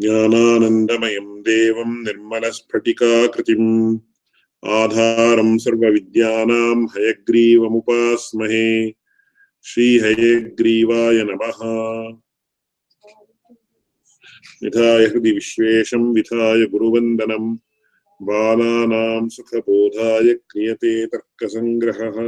ज्ञानानन्दमयम् देवम् निर्मलस्फटिकाकृतिम् आधारम् सर्वविद्यानाम् हयग्रीवमुपास्महे। श्रीहयग्रीवाय नमः। विधाय हृदि विश्वेशम् विधाय गुरुवन्दनम् बालानाम् सुखबोधाय क्रियते तर्कसङ्ग्रहः।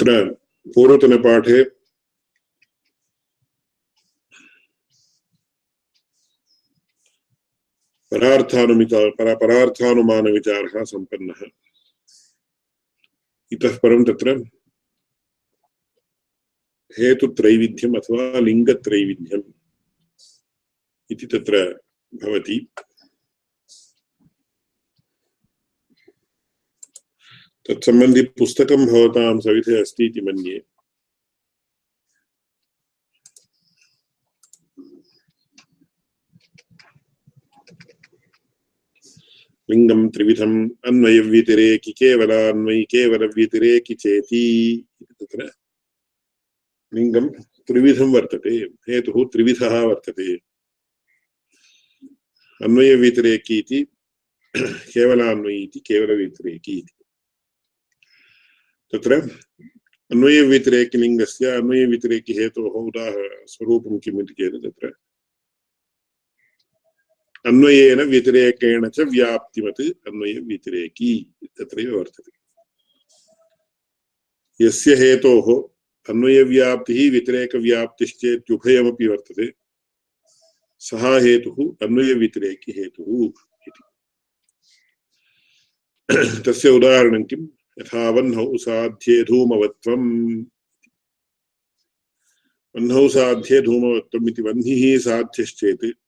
तत्र पूर्वतनपाठे परार्थानुमिता, परा परार्थानुमानविचारः सम्पन्नः इतः परं तत्र हेतुत्रैविध्यम् अथवा लिङ्गत्रैविध्यम् इति तत्र भवति। तत्सम्बन्धि पुस्तकं भवतां सविधे अस्ति इति मन्ये। लिङ्गं त्रिविधम् अन्वयव्यतिरेकि केवलान्वयि केवलव्यतिरेकि चेति तत्र लिङ्गं त्रिविधं वर्तते, हेतुः त्रिविधः वर्तते। अन्वयव्यतिरेकि इति, केवलान्वयि इति, केवलव्यतिरेकि इति। तत्र अन्वयव्यतिरेकिलिङ्गस्य अन्वयव्यतिरेकिहेतोः उदाह स्वरूपं किम् इति चेत् तत्र अन्वयेन व्यतिरेकेण च व्याप्तिवत् अन्वयव्यतिरेकी तत्रैव वर्तते। यस्य हेतोः अन्वयव्याप्तिः व्यतिरेकव्याप्तिश्चेत्युभयमपि वर्तते, सः हेतुः अन्वयव्यतिरेकि हेतुः इति। तस्य उदाहरणं किम्? यथा वह्नौ साध्ये धूमवत्वम् वह्नौ साध्ये धूमवत्वम् इति वह्निः साध्यश्चेत्।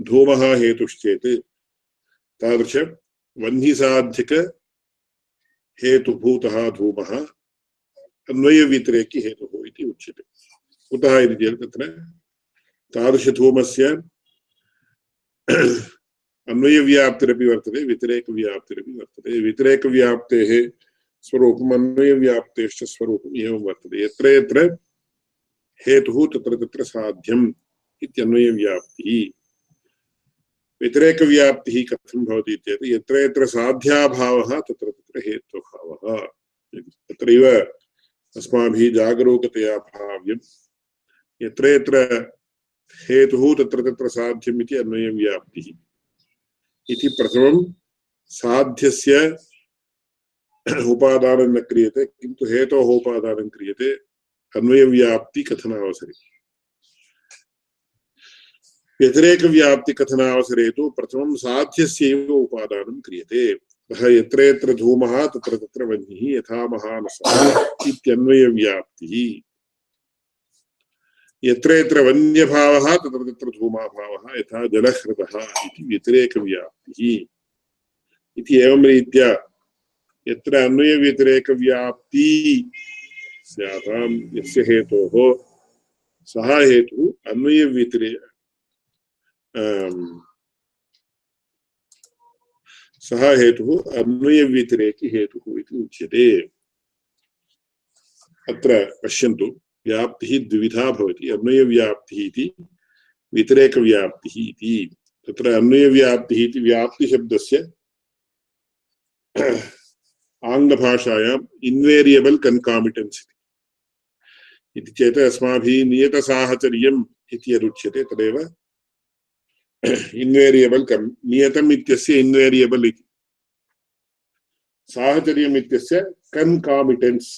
धूमः हेतुश्चेत्। तादृश वह्निसाध्यकहेतुभूतः धूमः। अन्वयव्यतिरेकि हेतुः इति उच्यते। कुतः इति चेत् तत्र तादृशधूमस्य अन्वयव्याप्तिरपि वर्तते व्यतिरेकव्याप्तिरपि वर्तते व्यतिरेकव्याप्तेः स्वरूपम् अन्वयव्याप्तेश्च स्वरूपम् एवं वर्तते। यत्र यत्र हेतुः तत्र तत्र साध्यम् इत्यन्वयव्याप्तिः व्यतिरेकव्याप्तिः कथं भवति चेत् यत्र यत्र साध्याभावः तत्र तत्र हेत्वभावः तत्रैव अस्माभिः जागरूकतया भाव्यम्। यत्र यत्र हेतुः तत्र तत्र साध्यम् इति अन्वयव्याप्तिः इति प्रथमं साध्यस्य उपादानं न क्रियते, किन्तु हेतोः उपादानं क्रियते अन्वयव्याप्तिकथनावसरे व्यतिरेकव्याप्तिकथनावसरे तु प्रथमं साध्यस्यैव उपादानं क्रियते। अतः यत्र यत्र धूमः, तत्र तत्र वह्निः, यथा महानसः इत्यन्वयव्याप्तिः। यत्र यत्र वन्यभावः, तत्र तत्र धूमाभावः, यथा जलहृदः इति व्यतिरेकव्याप्तिः। इति एवं रीत्या यत्र अन्वयव्यतिरेकव्याप्ति स्यातां, यस्य हेतोः, सः हेतुः अन्वयव्यतिरे सः हेतुः अन्वयव्यतिरेकि हेतुः इति उच्यते। अत्र पश्यन्तु। व्याप्तिः द्विविधा भवति, अन्वयव्याप्तिः इति, व्यतिरेकव्याप्तिः इति। तत्र अन्वयव्याप्तिः इति व्याप्तिशब्दस्य आङ्ग्लभाषायाम् इन्वेरियबल् कन्कामिटेन्स् इति। चेत् अस्माभिः नियतसाहचर्यम् इति यदुच्यते, तदेव इन्वेरियबल् नियतम् इत्यस्य इन्वेरियबल् इति। साहचर्यम् इत्यस्य कन्कामिटेन्स्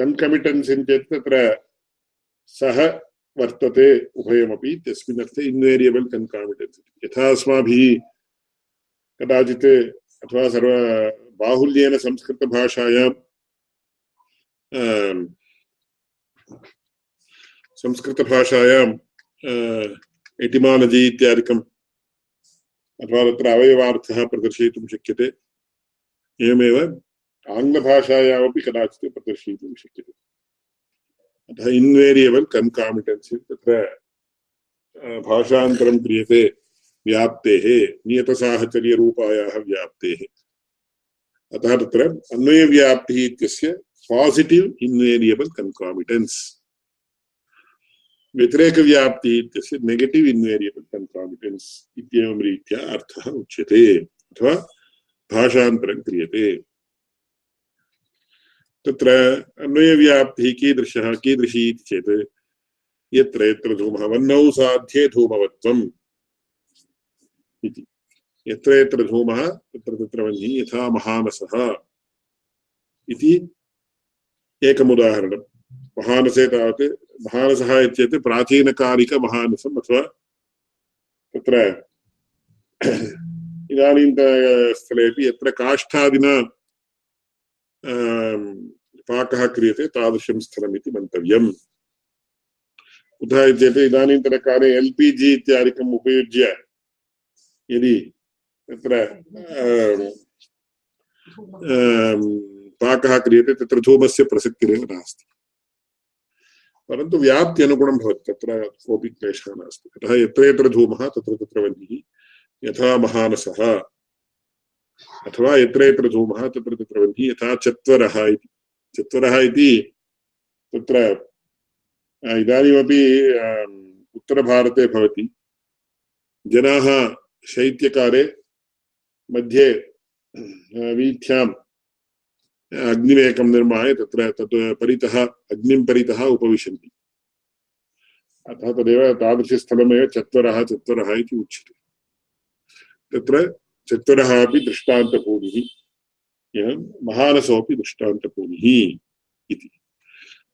कन्कमिटेन्स् चेत् तत्र सः वर्तते उभयमपि इत्यस्मिन् अर्थे इन्वेरियबल् कन्कामिटेन्स् यथा अस्माभिः कदाचित् अथवा सर्व बाहुल्येन संस्कृतभाषायां संस्कृतभाषायाम् एटिमालजि इत्यादिकम् अथवा तत्र अवयवार्थः प्रदर्शयितुं शक्यते। एवमेव आङ्ग्लभाषायामपि कदाचित् प्रदर्शयितुं शक्यते। अतः इन्वेरियबल् कन्कामिटेन्सि तत्र भाषान्तरं क्रियते, व्याप्तेः, नियतसाहचर्यरूपायाः व्याप्तेः। अतः तत्र अन्वयव्याप्तिः इत्यस्य पासिटिव् इन्वेरियबल् कन्कामिटेन्स् व्यतिरेकव्याप्तिः इत्यस्य नेगेटिव् इन्वेरियबल् कन्कामिटेन्स् इत्येवं रीत्या अर्थः उच्यते, अथवा भाषान्तरं क्रियते। तत्र अन्वयव्याप्तिः कीदृशः कीदृशी इति चेत् यत्र यत्र धूमः वह्नौ साध्ये धूमवत्वम् इति। यत्र यत्र धूमः तत्र तत्र वह्निः यथा महानसः इति एकमुदाहरणं महानसे तावत्, महानसः प्राचीनकालिकमहानसम् अथवा तत्र इदानीन्तनस्थलेपि यत्र काष्ठादिना पाकः क्रियते तादृशं स्थलमिति मन्तव्यम्। कुतः चेत् इदानीन्तनकाले एल् पि जि इत्यादिकम् उपयुज्य यदि तत्र पाकः क्रियते तत्र धूमस्य प्रसक्तिरेव नास्ति। परन्तु व्याप्त्यनुगुणं भवति, तत्र कोऽपि क्लेशः नास्ति। अतः यत्र यत्र धूमः, तत्र तत्र वह्निः यथा महानसः। अथवा यत्र यत्र धूमः, तत्र तत्र वह्निः यथा चत्वरः इति। चत्वरः इति तत्र इदानीमपि उत्तरभारते भवति। जनाः शैत्यकाले मध्ये वीथ्याम् अग्निमेकं निर्माय तत्र तत् परितः, अग्निं परितः उपविशन्ति। अतः तदेव तादृशस्थलमेव चत्वरः चत्वरः इति उच्यते। तत्र चत्वरः अपि दृष्टान्तभूमिः एवं महानसोऽपि दृष्टान्तभूमिः इति।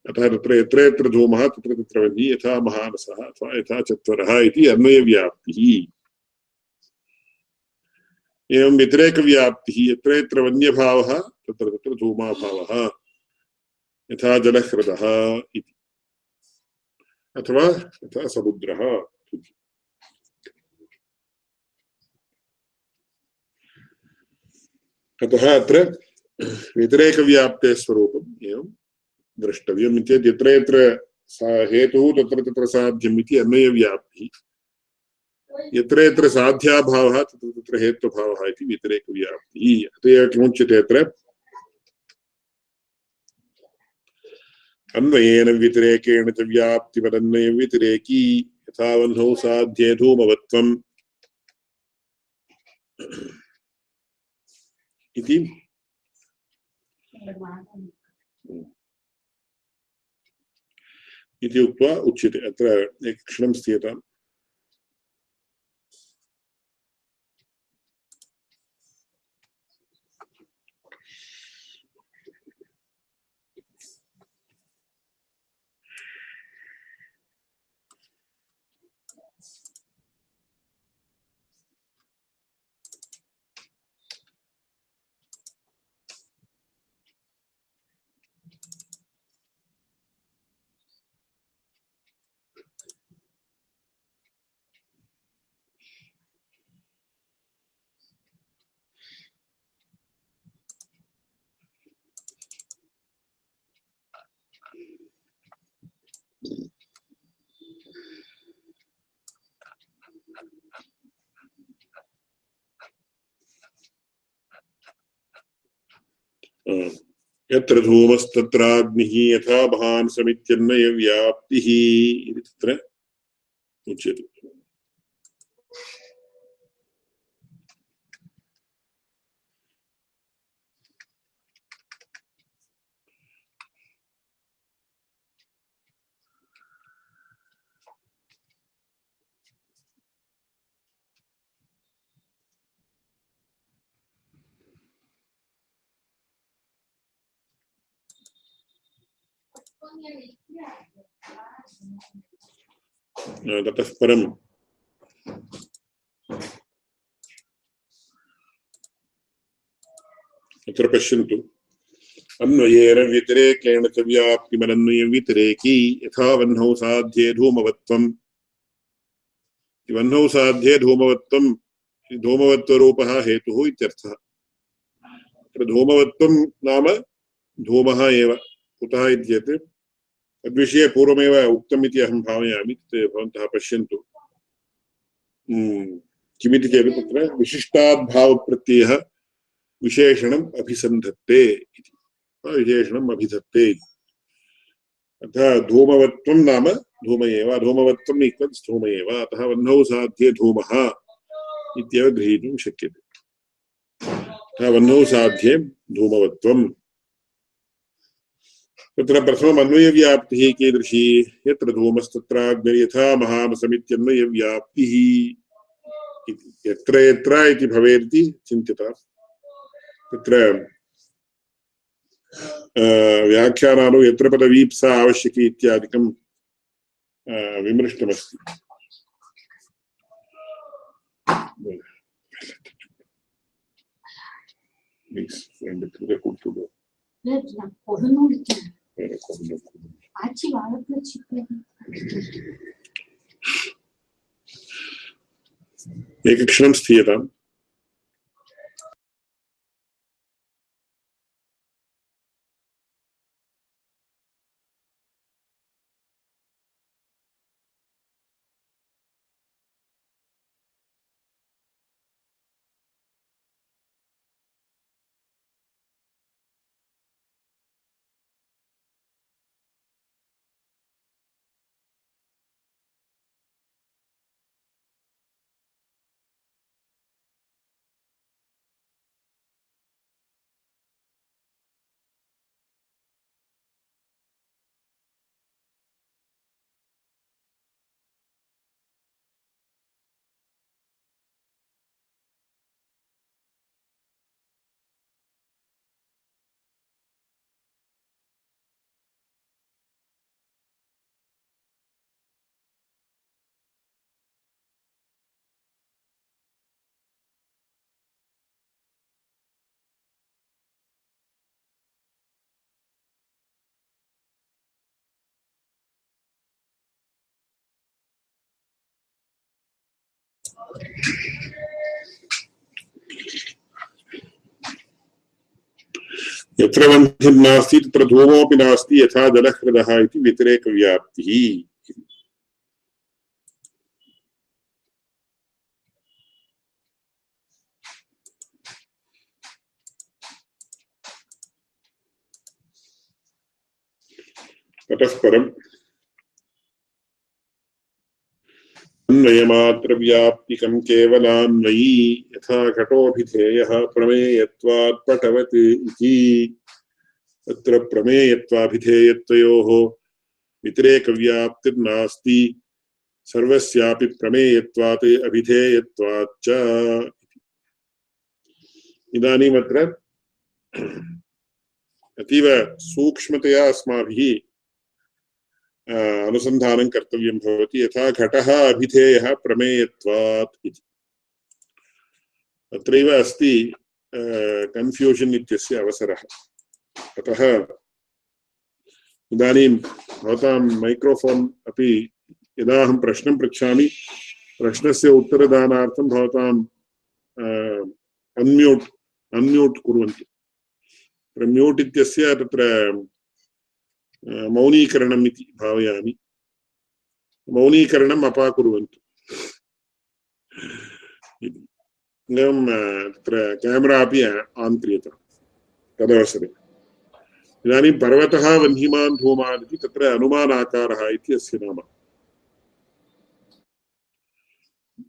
अतः तत्र यत्र यत्र धूमः, तत्र तत्र वह्निः, यथा महानसः, अथवा यथा चत्वरः इति अन्वयव्याप्तिः। एवं व्यतिरेकव्याप्तिः, यत्र यत्र वन्यभावः, तत्र तत्र धूमाभावः, यथा जलह्रदः इति। अथवा यथा समुद्रः। अतः अत्र व्यतिरेकव्याप्ते स्वरूपम् एवं द्रष्टव्यम् चेत् यत्र यत्र हेतुः तत्र तत्र साध्यम् इति अन्वयव्याप्तिः यत्र यत्र साध्याभावः तत्र तत्र हेत्वभावः इति व्यतिरेकव्याप्तिः। अत एव किमुच्यते अत्र? अन्वयेन व्यतिरेकेण च वह्नौ साध्ये इति इति उक्त्वा उच्यते अत्र एकक्षणं स्थीयताम् यत्र धूमस्तत्राग्निः यथा महान् समित्यन्नयव्याप्तिः इति तत्र उच्यते ततः परम् अत्र पश्यन्तु अन्वयेन व्यतिरेकेण च व्यतिरेकी यथा वह्नौ साध्ये धूमवत्वम् वह्नौ साध्ये धूमवत्वं धूमवत्वरूपः हेतुः इत्यर्थः नाम धूमः एव कुतः तद्विषये पूर्वमेव उक्तम् इति अहं भावयामि भवन्तः पश्यन्तु। किमिति चेत् तत्र विशिष्टाद्भावप्रत्ययः विशेषणम् अभिसन्धत्ते इति। विशेषणम् अभिधत्ते अतः धूमवत्वं नाम धूम एव, धूमवत्वम् इक्वल्स् एव। अतः वह्नौ साध्ये धूमः इत्येव गृहीतुं शक्यते। अतः वह्नौ साध्ये तत्र प्रथमम् अन्वयव्याप्तिः कीदृशी यत्र धूमस्तत्राग्निर्यथा महानसमित्यन्वयव्याप्तिः यत्र यत्र इति भवेदिति चिन्त्यता तत्र व्याख्यानादौ यत्र पदवीप्सा आवश्यकी इत्यादिकं विमृष्टमस्ति। एकक्षणं स्थीयताम्। यत्र वह्निर्नास्ति तत्र धूमोऽपि नास्ति यथा जलहृदः इति व्यतिरेकव्याप्तिः। ततः परम् अन्वयमात्रव्याप्तिकं केवलान्वयी यथा घटोऽभिधेयः प्रमेयत्वात् पटवत् इति। तत्र प्रमेयत्वाभिधेयत्वयोः व्यतिरेकव्याप्तिर्नास्ति। सर्वस्यापि प्रमेयत्वात् अभिधेयत्वाच्च इदानीमत्र अतीव सूक्ष्मतया अस्माभिः अनुसन्धानं कर्तव्यं भवति। यथा घटः अभिधेयः प्रमेयत्वात् इति। अत्रैव अस्ति कन्फ्यूषन् इत्यस्य अवसरः। अतः इदानीं भवतां मैक्रोफोन् अपि यदा अहं प्रश्नं पृच्छामि, प्रश्नस्य उत्तरदानार्थं भवताम् अन्म्यूट् अन्म्यूट् कुर्वन्तु। म्यूट् इत्यस्य तत्र मौनीकरणम् इति भावयामि मौनीकरणम् अपाकुर्वन्तु एवं तत्र केमरा अपि आन् क्रियते तदवसरे इदानीं पर्वतः वह्निमान् धूमान् इति तत्र अनुमानाकारः इति अस्य नाम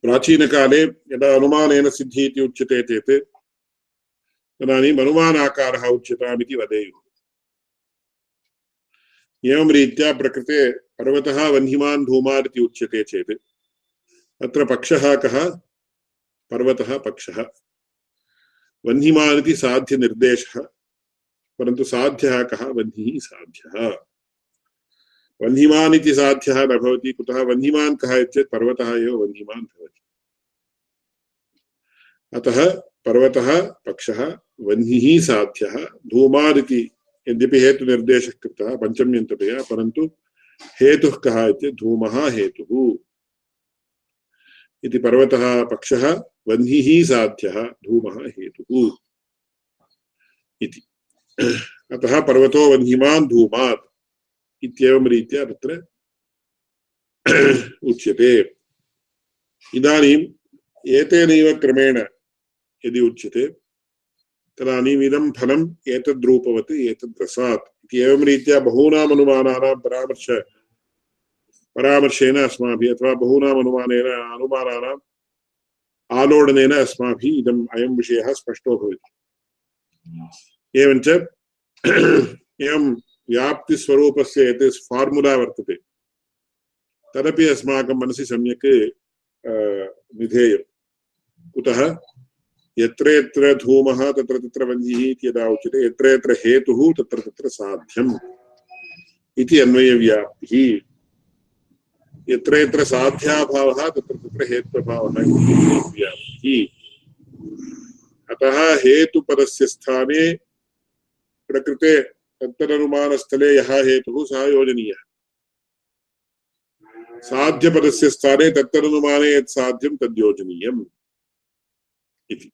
प्राचीनकाले यदा अनुमानेन सिद्धिः इति उच्यते चेत् तदानीम् अनुमानाकारः उच्यताम् इति वदेयुः एवं रीत्या प्रकृते पर्वतः वह्निमान् धूमान् इति उच्यते चेत्। अत्र पक्षः कः? पर्वतः पक्षः। वह्निमान् इति साध्यनिर्देशः। परन्तु साध्यः कः? वह्निः साध्यः। वह्निमान् इति साध्यः न भवति, कुतः वह्निमान् कः इत्येतत् पर्वतः एव वह्निमान् भवति। अतः पर्वतः पक्षः, वह्निः साध्यः, धूमादिति यद्यपि हेतुनिर्देशः कृतः पञ्चम्यन्ततया परन्तु हेतुः कः इति, धूमः हेतुः। इति पर्वतः, पक्षः, वह्निः साध्यः, धूमः हेतुः। इति। अतः पर्वतो वह्निमान् धूमात् इत्येवं रीत्या तत्र उच्यते। इदानीम् एतेनैव क्रमेण यदि उच्यते तदानीम् इदं फलम् एतद्रूपवत् एतद्रसात् इति एवं रीत्या बहूनाम् अनुमानानां परामर्श, परामर्शेन अस्माभिः अथवा बहूनाम् अनुमानेन अनुमानानाम् आलोडनेन अस्माभिः इदम् अयं विषयः स्पष्टो भवति। एवञ्च, एवं व्याप्तिस्वरूपस्य यत् फार्मुला वर्तते। तदपि अस्माकं मनसि सम्यक् निधेयं कुतः? यत्र यत्र धूमः, तत्र तत्र वह्निः इति यदा उच्यते, यत्र यत्र हेतुः, तत्र तत्र साध्यम् इति अन्वयव्याप्तिः। यत्र यत्र साध्याभावः, तत्र तत्र हेत्वभावः व्याप्तिः अतः हेतुपदस्य स्थाने प्रकृते तत्तदनुमानस्थले यः हेतुः, सः योजनीयः। साध्यपदस्य स्थाने तत्तदनुमाने यत् साध्यं तद्योजनीयम् इति।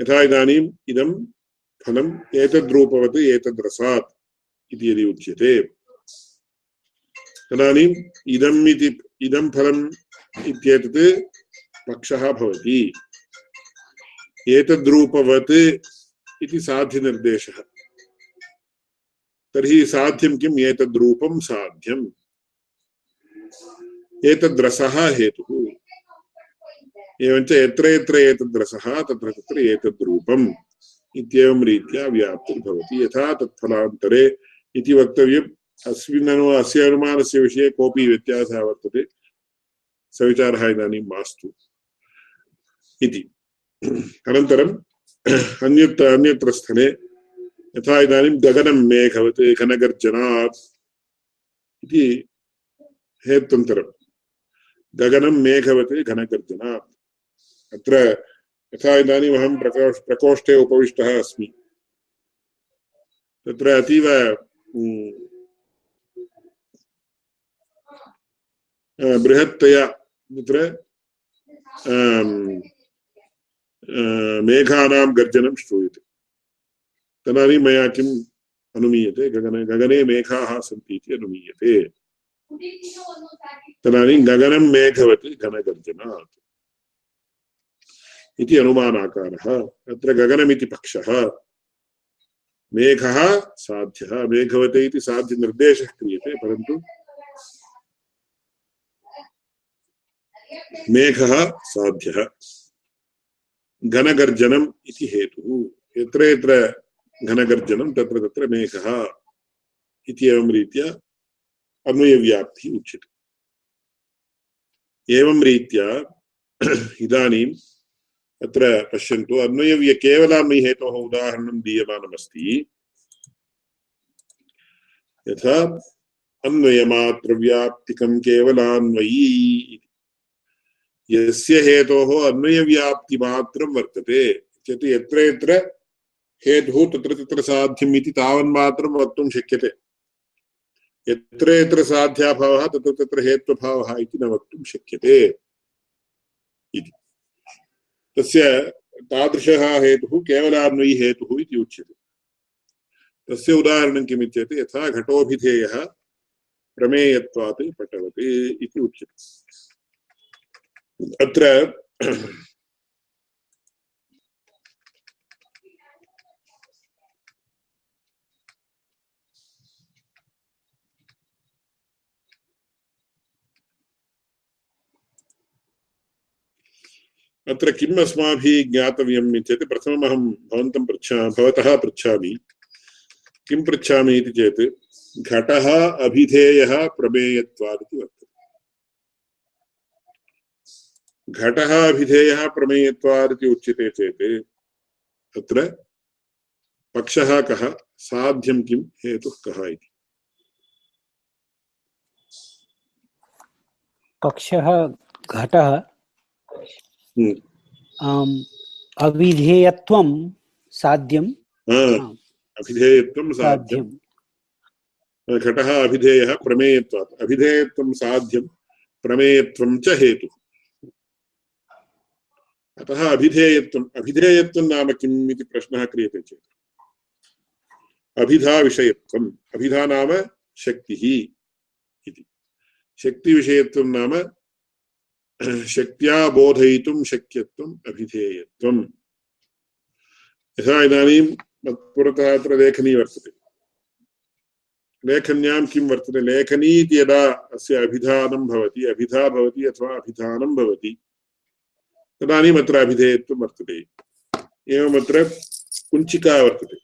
यथा इदानीम् इदं फलम् एतद्रूपवत् एतद्रसात् इति यदि उच्यते। तदानीम् इदम् इति, इदं फलम् इत्येतत् पक्षः भवति। एतद्रूपवत् इति साध्यनिर्देशः। तर्हि साध्यं किम्? एतद्रूपं साध्यम्। एतद्रसः हेतुः। एवञ्च यत्र यत्र एतद्रसः तत्र तत्र एतद्रूपम् इत्येवं रीत्या व्याप्तिर्भवति। यथा तत्फलान्तरे इति वक्तव्यम्। अस्मिन् अनु, अस्य अनुमानस्य विषये कोऽपि व्यत्यासः वर्तते। सविचारः इदानीं मास्तु इति। अनन्तरम् अन्यत्र अन्यत्र स्थले यथा इदानीं गगनं मेघवत् घनगर्जनात् इति हेत्वन्तरं गगनं मेघवत् घनगर्जनात्। अत्र यथा इदानीम् अहं प्रकोष् प्रकोष्ठे उपविष्टः अस्मि। तत्र अतीव बृहत्तया तत्र मेघानां गर्जनं श्रूयते। तदानीं मया किम् अनुमीयते? गगने गगने मेघाः सन्ति इति अनुमीयते। तदानीं गगनं मेघवत् घनगर्जनात्। इति अनुमानाकारः। अत्र गगनमिति पक्षः। मेघः साध्यः। मेघवते इति साध्यनिर्देशः क्रियते, परन्तु मेघः साध्यः। घनगर्जनम् इति हेतुः। यत्र यत्र घनगर्जनं, तत्र तत्र मेघः रीत्या अन्वयव्याप्तिः उच्यते। एवं रीत्या इदानीम् अत्र पश्यन्तु। अन्वयव्य केवलान्वयहेतोः उदाहरणं दीयमानमस्ति। यथा, अन्वयमात्रव्याप्तिकं केवलान्वयी यस्य हेतोः अन्वयव्याप्तिमात्रं वर्तते। चेत् यत्र यत्र हेतुः तत्र तत्र साध्यम् इति तावन्मात्रं वक्तुं शक्यते। यत्र यत्र साध्याभावः, तत्र तत्र हेत्वभावः इति न वक्तुं शक्यते। इति। तस्य तादृशः हेतुः केवलान्वयी हेतुः इति उच्यते। तस्य उदाहरणं किमित्येत् यथा घटोऽभिधेयः प्रमेयत्वात् पटवत् इति उच्यते। अत्र अत्र किम् अस्माभिः ज्ञातव्यम् चेत् प्रथमम् भवन्तं पृच्छा, भवतः पृच्छामि किं पृच्छामि इति चेत्, घटः अभिधेयः प्रमेयत्वादिति वर्तते घटः अभिधेयः प्रमेयत्वादिति उच्यते चेत्, अत्र पक्षः कः, साध्यं किं, हेतुः कः इति पक्षः, घटः। अविधेयत्वं साध्यं। अभिधेयत्वं साध्यं। घटः अभिधेयः प्रमेयत्वात्। अभिधेयत्वं साध्यं प्रमेयत्वं च हेतुः। अतः अभिधेयत्वम् अभिधेयत्वं नाम किम् इति प्रश्नः क्रियते चेत्। अभिधा विषयत्वम् अभिधा नाम शक्तिः इति। शक्तिविषयत्वं नाम शक्त्या बोधयितुं शक्यत्वम् अभिधेयत्वम्। यथा इदानीं पुरतः अत्र लेखनी वर्तते। लेखन्यां किं वर्तते? लेखनी इति यदा अस्य अभिधानं भवति, अभिधा भवति अथवा अभिधानं भवति, तदानीम् अत्र अभिधेयत्वं वर्तते। एवमत्र कुञ्चिका वर्तते।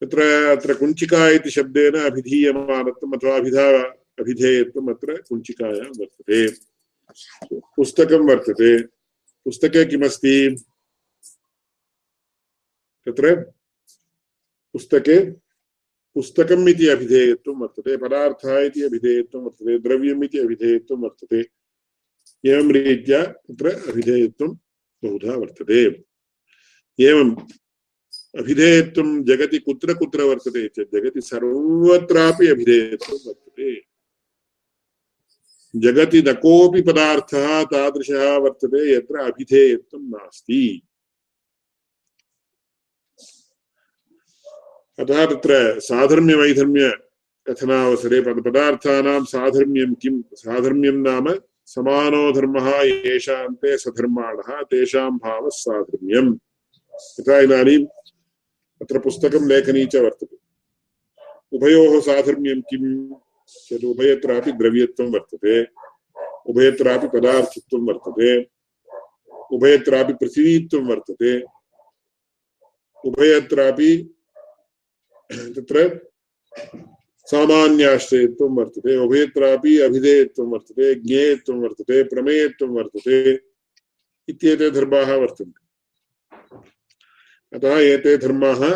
तत्र अत्र कुञ्चिका इति शब्देन अभिधीयमानत्वम् अथवा अभिधा अभिधेयत्वम् अत्र कुञ्चिकायां वर्तते। पुस्तकं वर्तते। पुस्तके किमस्ति? तत्र पुस्तके पुस्तकम् इति अभिधेयत्वं वर्तते, पदार्थः इति अभिधेयत्वं वर्तते, द्रव्यम् इति अभिधेयत्वं वर्तते। एवं रीत्या तत्र अभिधेयत्वं बहुधा वर्तते। एवं अभिधेयत्वं जगति कुत्र कुत्र वर्तते चेत् जगति सर्वत्रापि अभिधेयत्वं वर्तते। जगति न कोऽपि पदार्थः तादृशः वर्तते यत्र अभिधेयत्वं नास्ति। अतः तत्र साधर्म्यवैधर्म्यकथनावसरे पदार्थानां साधर्म्यं किं? साधर्म्यं नाम समानो धर्मः येषान्ते सधर्माणः, तेषां भावः साधर्म्यम्। यथा इदानीम् अत्र पुस्तकं लेखनी च वर्तते। उभयोः साधर्म्यं किम्? चेत् उभयत्रापि द्रव्यत्वं वर्तते, उभयत्रापि पदार्थत्वं वर्तते, उभयत्रापि पृथिवीत्वं वर्तते, उभयत्रापि तत्र सामान्याश्रयत्वं वर्तते, उभयत्रापि अभिधेयत्वं वर्तते, ज्ञेयत्वं वर्तते, प्रमेयत्वं वर्तते इत्येते धर्माः वर्तन्ते। अतः एते धर्माः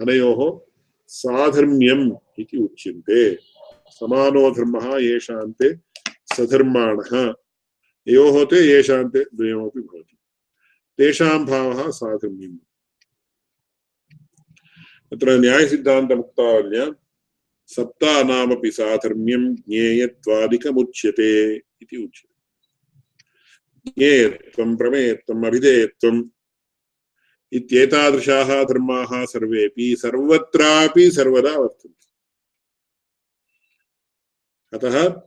अनयोः साधर्म्यम् इति उच्यन्ते। समानो धर्मः येषान्ते सधर्माणः। योः ते येषान्ते द्वयमपि भवति। तेषां भावः साधर्म्यम् अत्र न्यायसिद्धान्तमुक्तावल्या सप्तानामपि साधर्म्यं ज्ञेयत्वादिकमुच्यते इति उच्यते। ज्ञेयत्वं प्रमेयत्वम् अभिधेयत्वम् इत्येतादृशाः धर्माः सर्वेपि सर्वत्रापि सर्वदा वर्तन्ते। अतः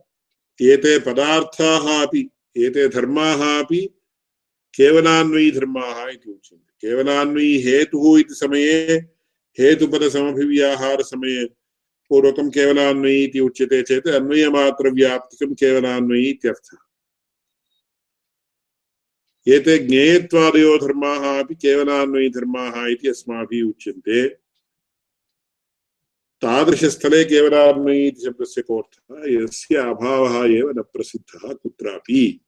एते पदार्थाः अपि, एते धर्माः अपि केवलान्वयीधर्माः इति उच्यन्ते। केवलान्वयी हेतुः इति समये हेतुपदसमभिव्याहारसमये पूर्वकं केवलान्वयी इति उच्यते चेत् अन्वयमात्रव्याप्तिकं केवलान्वयी इत्यर्थः। एते ज्ञेयत्वादयो धर्माः अपि केवलान्वयीधर्माः इति अस्माभिः उच्यन्ते। तादृशस्थले केवलान्वयी इति शब्दस्य कोऽर्थः यस्य अभावः एव न प्रसिद्धः कुत्रापि।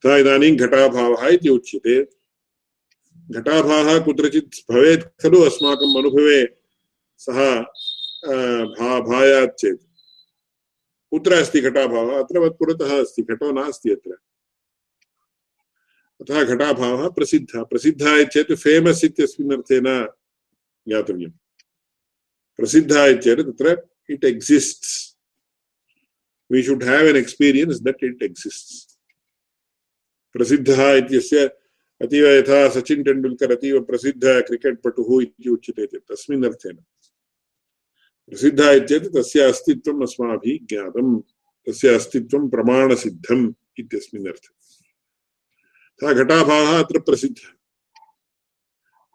तथा इदानीं घटाभावः इति उच्यते। घटाभावः कुत्रचित् भवेत् खलु, अस्माकम् अनुभवे सः भा भायात् चेत्। कुत्र अस्ति घटाभावः? अत्र पुरतः अस्ति, घटो नास्ति अत्र। अतः घटाभावः प्रसिद्धः। प्रसिद्धः चेत् फेमस् इत्यस्मिन् अर्थेन ज्ञातव्यम्। प्रसिद्धः चेत् तत्र it exists we should have an experience that it exists. प्रसिद्धः इत्यस्य अतीव यथा सचिन् तेण्डुल्कर् अतीव प्रसिद्ध क्रिकेट् पटुः इति उच्यते चेत्, तस्मिन् अर्थेन। प्रसिद्धः इत्येतत् तस्य अस्तित्वम् अस्माभिः ज्ञातं तस्य अस्तित्वं प्रमाणसिद्धम् इत्यस्मिन् अर्थे। सः घटाभावः अत्र प्रसिद्धः।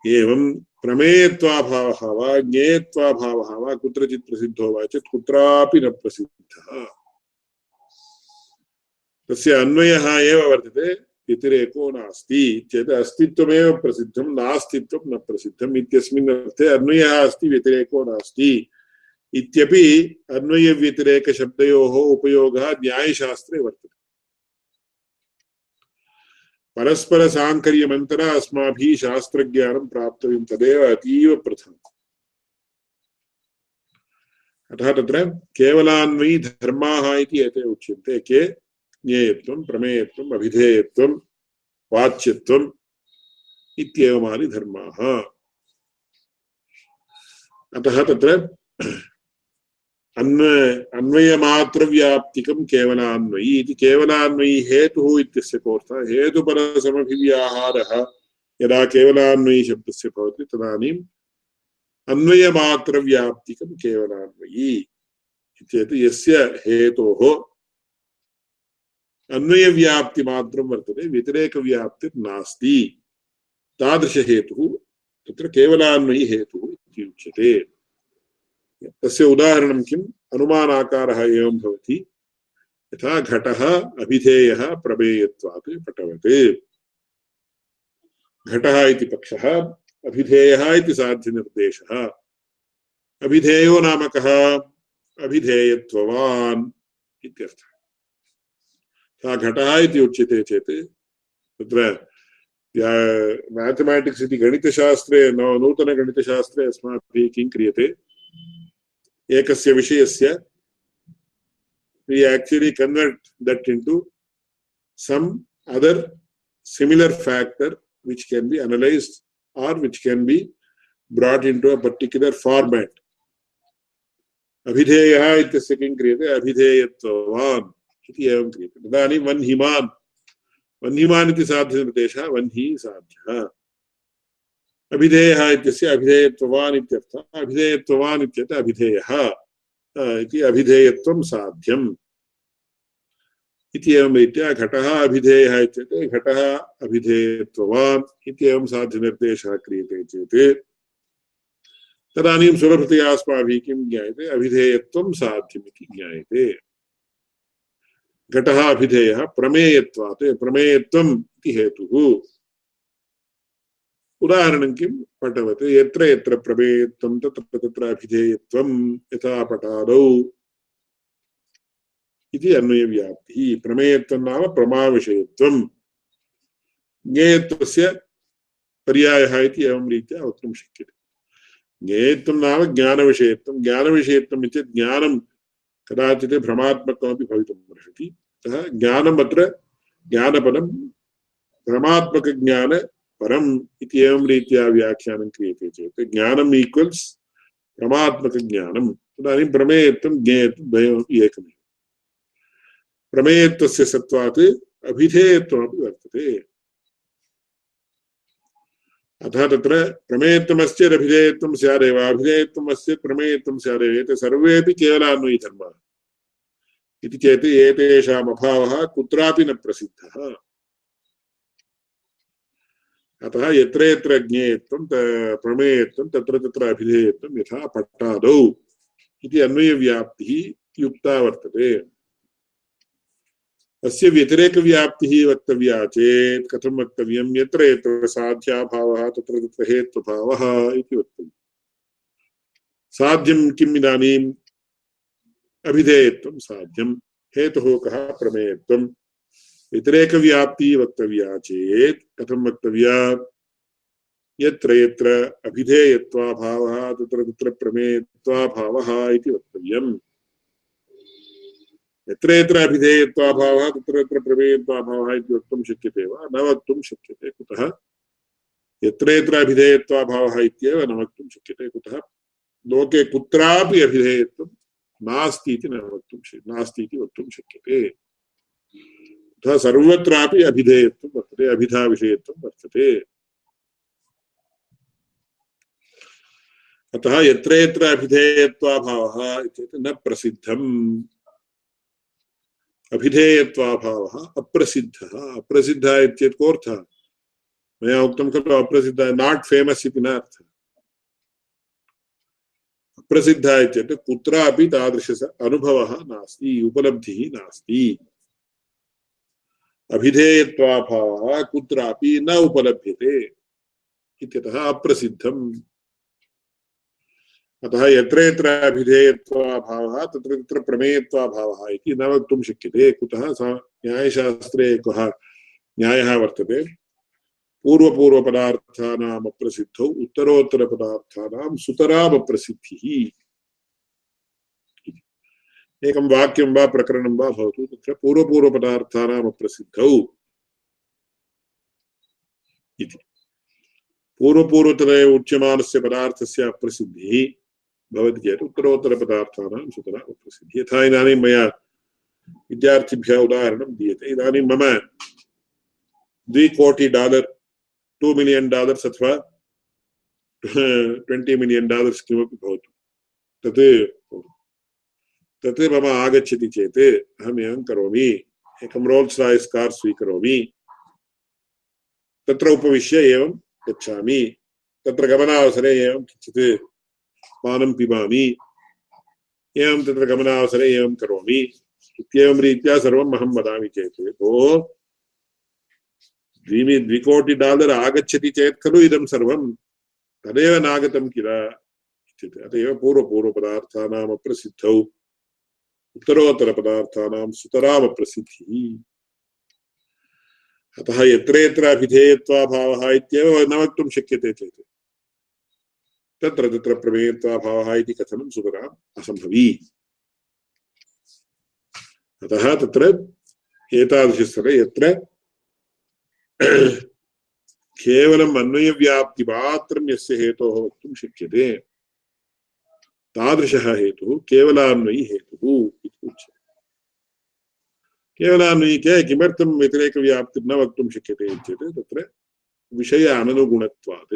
एवं प्रमेयत्वाभावः वा ज्ञेयत्वाभावः वा कुत्रचित् प्रसिद्धो वा चेत् कुत्रापि न प्रसिद्धः। तस्य अन्वयः एव वर्तते, व्यतिरेको नास्ति, चेत् अस्तित्वमेव प्रसिद्धं, नास्तित्वं न प्रसिद्धम् इत्यस्मिन् अर्थे अन्वयः अस्ति, व्यतिरेको नास्ति। इत्यपि अन्वयव्यतिरेकशब्दयोः उपयोगः न्यायशास्त्रे वर्तते। परस्परसाङ्कर्यमन्तर अस्माभिः शास्त्रज्ञानं प्राप्तव्यं तदेव अतीव प्रथमम्। अतः तत्र केवलान्वयी धर्माः इति एते उच्यन्ते। के? ज्ञेयत्वं प्रमेयत्वम् अभिधेयत्वं, वाच्यत्वम् इत्येवमानि धर्माः। अतः तत्र अन्व अन्वयमात्रव्याप्तिकं केवलान्वयी इति केवलान्वयी हेतुः इत्यस्य कोऽर्थः हेतुपरसमभिव्याहारः यदा केवलान्वयी शब्दस्य भवति तदानीम् अन्वयमात्रव्याप्तिकं केवलान्वयी चेत् यस्य हेतोः अन्वयव्याप्तिमात्रं वर्तते व्यतिरेकव्याप्तिर्नास्ति तादृशहेतुः तत्र केवलान्वयी हेतुः इति उच्यते तस्य उदाहरणं किम्? अनुमानाकारः एवं भवति। यथा घटः अभिधेयः प्रमेयत्वात् पटवत् घटः इति पक्षः, अभिधेयः इति साध्यनिर्देशः। अभिधेयो नाम कः? अभिधेयत्ववान् इत्यर्थः। सा घटः इति उच्यते चेत्, तत्र मैथमेटिक्स् इति गणितशास्त्रे नूतनगणितशास्त्रे अस्माभिः किं क्रियते? एकस्य विषयस्य we actually convert that into some other factor which can be analysed और which can be brought into a particular format अभिधेयः इत्यस्य किं क्रियते अभिधेयत्ववान् इति एवं क्रियते तदानीं वह्निमान् वह्निमान् अभिधेयः इत्यस्य अभिधेयत्ववान् इत्यर्थः, अभिधेयत्ववान् इत्यत्र अभिधेयः इति अभिधेयत्वं साध्यम्। इति एवं रीत्या घटः अभिधेयः इत्येते घटः अभिधेयत्ववान् इत्येवं साध्यनिर्देशः क्रियते चेत्। तदानीं सुलभतया अस्माभिः किं ज्ञायते? अभिधेयत्वं साध्यम् इति ज्ञायते। घटः अभिधेयः प्रमेयत्वात्, प्रमेयत्वम् इति हेतुः। उदाहरणं किं? पटवत् यत्र यत्र प्रमेयत्वं तत्र तत्र अभिधेयत्वं, यथा पटादौ इति अन्वयव्याप्तिः। प्रमेयत्वं नाम प्रमाविषयत्वं ज्ञेयत्वस्य पर्यायः इति एवं रीत्या वक्तुं शक्यते। ज्ञेयत्वं नाम ज्ञानविषयत्वं। ज्ञानविषयत्वम् इति ज्ञानं कदाचित् भ्रमात्मकमपि भवितुम् अर्हति। अतः ज्ञानम् अत्र ज्ञानपदं भ्रमात्मकज्ञान परम् इति एवं रीत्या व्याख्यानं क्रियते चेत् ज्ञानम् ईक्वल्स् प्रमात्मकज्ञानं तदानीं प्रमेयत्वं ज्ञेयत्वं द्वयमपि एकमेव। प्रमेयत्वस्य सत्त्वात् अभिधेयत्वमपि वर्तते। अतः तत्र प्रमेयत्वमस्येदभिधेयत्वं स्यादेव अभिधेयत्वम् अस्ति प्रमेयत्वं स्यादेव। एते सर्वेपि केवलान्वयीधर्माः इति चेत् एतेषाम् अभावः कुत्रापि न प्रसिद्धः। अतः यत्र यत्र ज्ञेयत्वं प्रमेयत्वं तत्र तत्र अभिधेयत्वं यथा पट्टादौ इति अन्वयव्याप्तिः युक्ता वर्तते। अस्य व्यतिरेकव्याप्तिः वक्तव्या चेत् कथं वक्तव्यं? यत्र यत्र साध्याभावः, तत्र तत्र हेत्वभावः इति वक्तव्यम्। साध्यं किम् इदानीम्? अभिधेयत्वं साध्यं। हेतुः कः? प्रमेयत्वं व्यतिरेकव्याप्ति वक्तव्या चेत् कथं वक्तव्या? यत्र यत्र अभिधेयत्वाभावः, तत्र तत्र इति वक्तव्यम्। यत्र यत्र तत्र तत्र इति वक्तुं शक्यते वा? न वक्तुं शक्यते, कुतः? यत्र यत्र अभिधेयत्वाभावः इत्येव न वक्तुं शक्यते, कुतः? लोके कुत्रापि अभिधेयत्वं नास्ति इति न वक्तुं नास्ति इति वक्तुं शक्यते। तथा सर्वत्रापि अभिधेयत्वं वर्तते, अभिधाविषयत्वं वर्तते। अतः यत्र यत्र अभिधेयत्वाभावः चेत् न प्रसिद्धम्। अभिधेयत्वाभावः अप्रसिद्धः। अप्रसिद्धः इत्येतत् कोऽर्थः मया उक्तं खलु अप्रसिद्धः नाट् फेमस् इति न अर्थः। अप्रसिद्धः इत्येतत् कुत्रापि तादृश अनुभवः नास्ति, उपलब्धिः नास्ति। अभिधेयत्वाभावः कुत्रापि न उपलभ्यते इत्यतः अप्रसिद्धम्। अतः यत्र यत्र अभिधेयत्वाभावः, तत्र तत्र प्रमेयत्वाभावः इति न वक्तुं शक्यते। कुतः सा न्यायशास्त्रे एकः न्यायः वर्तते? पूर्वपूर्वपदार्थानाम् अप्रसिद्धौ उत्तरोत्तरपदार्थानां सुतरामप्रसिद्धिः। एकं वाक्यं वा प्रकरणं वा भवतु, तत्र पूर्वपूर्वपदार्थानाम् अप्रसिद्धौ इति। पूर्वपूर्वतरे उच्यमानस्य पदार्थस्य अप्रसिद्धिः भवति चेत् उत्तरोत्तरपदार्थानां सुतरां अप्रसिद्धिः। यथा इदानीं मया विद्यार्थिभ्यः उदाहरणं दीयते। इदानीं मम द्विकोटि डालर्, टु मिलियन् डालर्स् अथवा ट्वेण्टि मिलियन् डालर्स् किमपि भवतु। तत् तत् मम आगच्छति चेत् अहम् एवं करोमि। एकं रोल्स् राय्स् कार् स्वीकरोमि। तत्र उपविश्य एवं गच्छामि। तत्र गमनावसरे एवं किञ्चित् पानं पिबामि। एवं तत्र गमनावसरे एवं करोमि। इत्येवं रीत्या सर्वम् अहं वदामि चेत् भोः द्वि द्विकोटि डालर् आगच्छति चेत् खलु इदं सर्वं। तदेव नागतं किल? इत्युक्ते अत एव पूर्वपूर्वपदार्थानामप्रसिद्धौ। उत्तरोत्तरपदार्थानां सुतरामप्रसिद्धिः। अतः यत्र यत्र अभिधेयत्वाभावः इत्येव न वक्तुं शक्यते चेत्। तत्र तत्र प्रमेयत्वाभावः इति कथनं सुतराम् असम्भवी। अतः तत्र एतादृशस्थले यत्र केवलम् अन्वयव्याप्तिमात्रं यस्य हेतोः वक्तुं शक्यते। तादृशः हेतुः केवलान्वयी हेतुः इति उच्यते। केवलान्वयिके किमर्थं व्यतिरेकव्याप्तिर्न वक्तुं शक्यते चेत् तत्र विषय अननुगुणत्वात्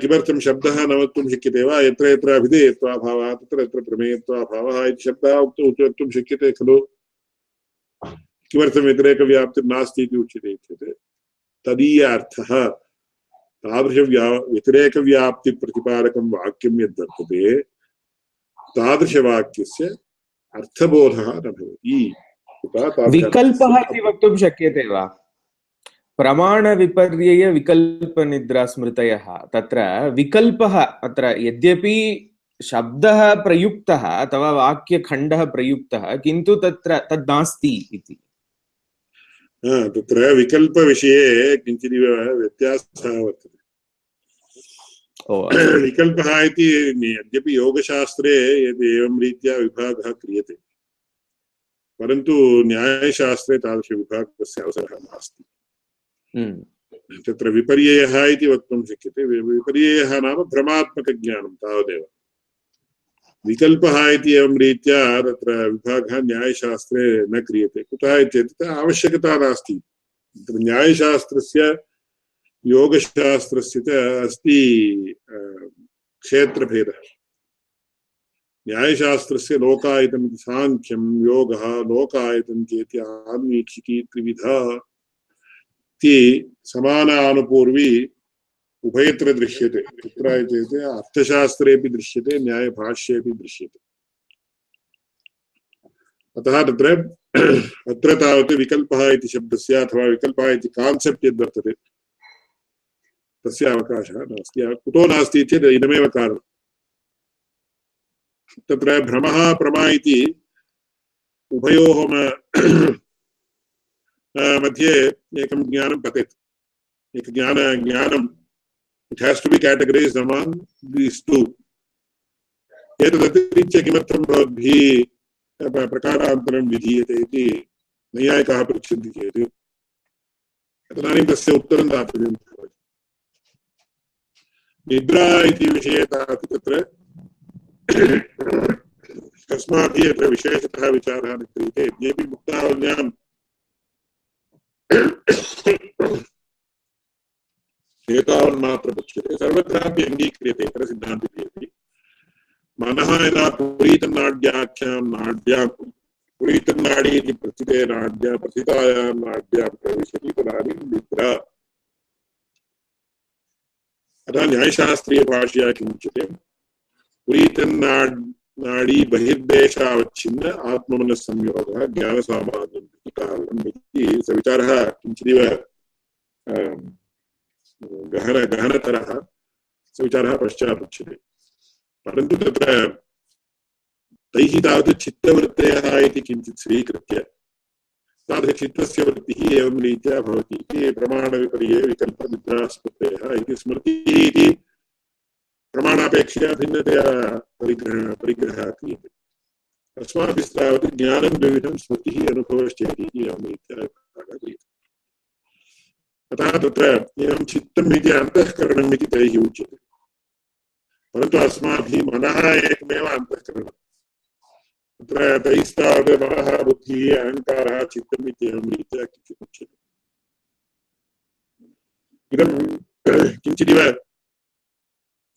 किमर्थं शब्दः न वक्तुं शक्यते वा, यत्र यत्र अभिधेयत्वाभावः, तत्र तत्र प्रमेयत्वाभावः इति शब्दः वक्तुं शक्यते खलु? किमर्थं व्यतिरेकव्याप्तिर्नास्ति इति उच्यते चेत् तदीय अर्थः तादृशव्या व्यतिरेकव्याप्तिप्रतिपादकं वाक्यं यद्वर्तते तादृशवाक्यस्य अर्थबोधः न भवति। विकल्पः इति वक्तुं शक्यते वा? प्रमाणविपर्ययविकल्पनिद्रास्मृतयः तत्र विकल्पः अत्र यद्यपि शब्दः प्रयुक्तः अथवा वाक्यखण्डः प्रयुक्तः किन्तु तत्र तद् नास्ति इति। तत्र विकल्पविषये किञ्चिदिव व्यत्यासः वर्तते। विकल्पः इति यद्यपि योगशास्त्रे यद् एवं रीत्या विभागः क्रियते परन्तु न्यायशास्त्रे तादृशविभागस्य अवसरः नास्ति। हम्म। तत्र विपर्ययः इति वक्तुं शक्यते। विपर्ययः नाम भ्रमात्मकज्ञानं तावदेव। विकल्पः इति एवं रीत्या तत्र विभागः न्यायशास्त्रे न क्रियते। कुतः चेत् आवश्यकता नास्ति। न्यायशास्त्रस्य योगशास्त्रस्य च अस्ति क्षेत्रभेदः। न्यायशास्त्रस्य लोकायतम् इति साङ्ख्यं योगः लोकायतं चेति आन्वीक्षिकी त्रिविधा। इति समानानुपूर्वी उभयत्र दृश्यते कुत्र चेत् अर्थशास्त्रेपि दृश्यते न्यायभाष्येपि दृश्यते। अतः तत्र अत्र तावत् विकल्पः इति शब्दस्य अथवा विकल्पः इति कान्सेप्ट् यद्वर्तते तस्य अवकाशः नास्ति कुतो नास्ति चेत् इदमेव कारणम् तत्र भ्रमः प्रमा इति उभयोः मध्ये एकं ज्ञानं पतेत् एक ज्ञान ज्ञानम् it has to be categorised among these two एतदतिरिच्य किमर्थं भवद्भिः प्रकारान्तरं विधीयते इति नैयायिकाः पृच्छन्ति चेत् तदानीं तस्य उत्तरं दातव्यं निद्रा विषये तावत् तत्र। अस्माभिः अत्र विशेषतः विचारः न क्रियते यद्यपि सर्वत्रापि अङ्गीक्रियते मनः यदा नाड्यां इति प्रथिते नाड्या प्रथितायां नाड्यां प्रविशति, तदानीं निद्रा। अतः न्यायशास्त्रीयभाषया किमुच्यते पुरीतन्नाडी बहिर्देशावच्छिन्न आत्मनस्संयोगः ज्ञानसामान्यम् इति कारणम् इति स विचारः किञ्चिदिव गहन, गहनतरः स पश्चात् उच्यते। परन्तु तत्र तैः तावत् चित्तवृत्तयः इति किञ्चित् स्वीकृत्य तादृशचित्तस्य वृत्तिः एवं रीत्या भवति। इति प्रमाणविपर्ये विकल्पनिद्रास्पत्तयः इति स्मृतिः इति प्रमाणापेक्षया भिन्नतया परिग्रह परिग्रहः क्रियते अस्माभिस्तावत् ज्ञानं द्विविधं स्मृतिः एवं रीत्या अतः तत्र एवं चित्तम् इति अन्तःकरणम् इति तैः उच्यते। परन्तु अस्माभिः मनः एकमेव अन्तःकरणम्। तत्र तैस्तावत् मनः बुद्धिः अहङ्कारः चित्तम् इत्येवं रीत्या किञ्चित् उच्यते इदं किञ्चिदिव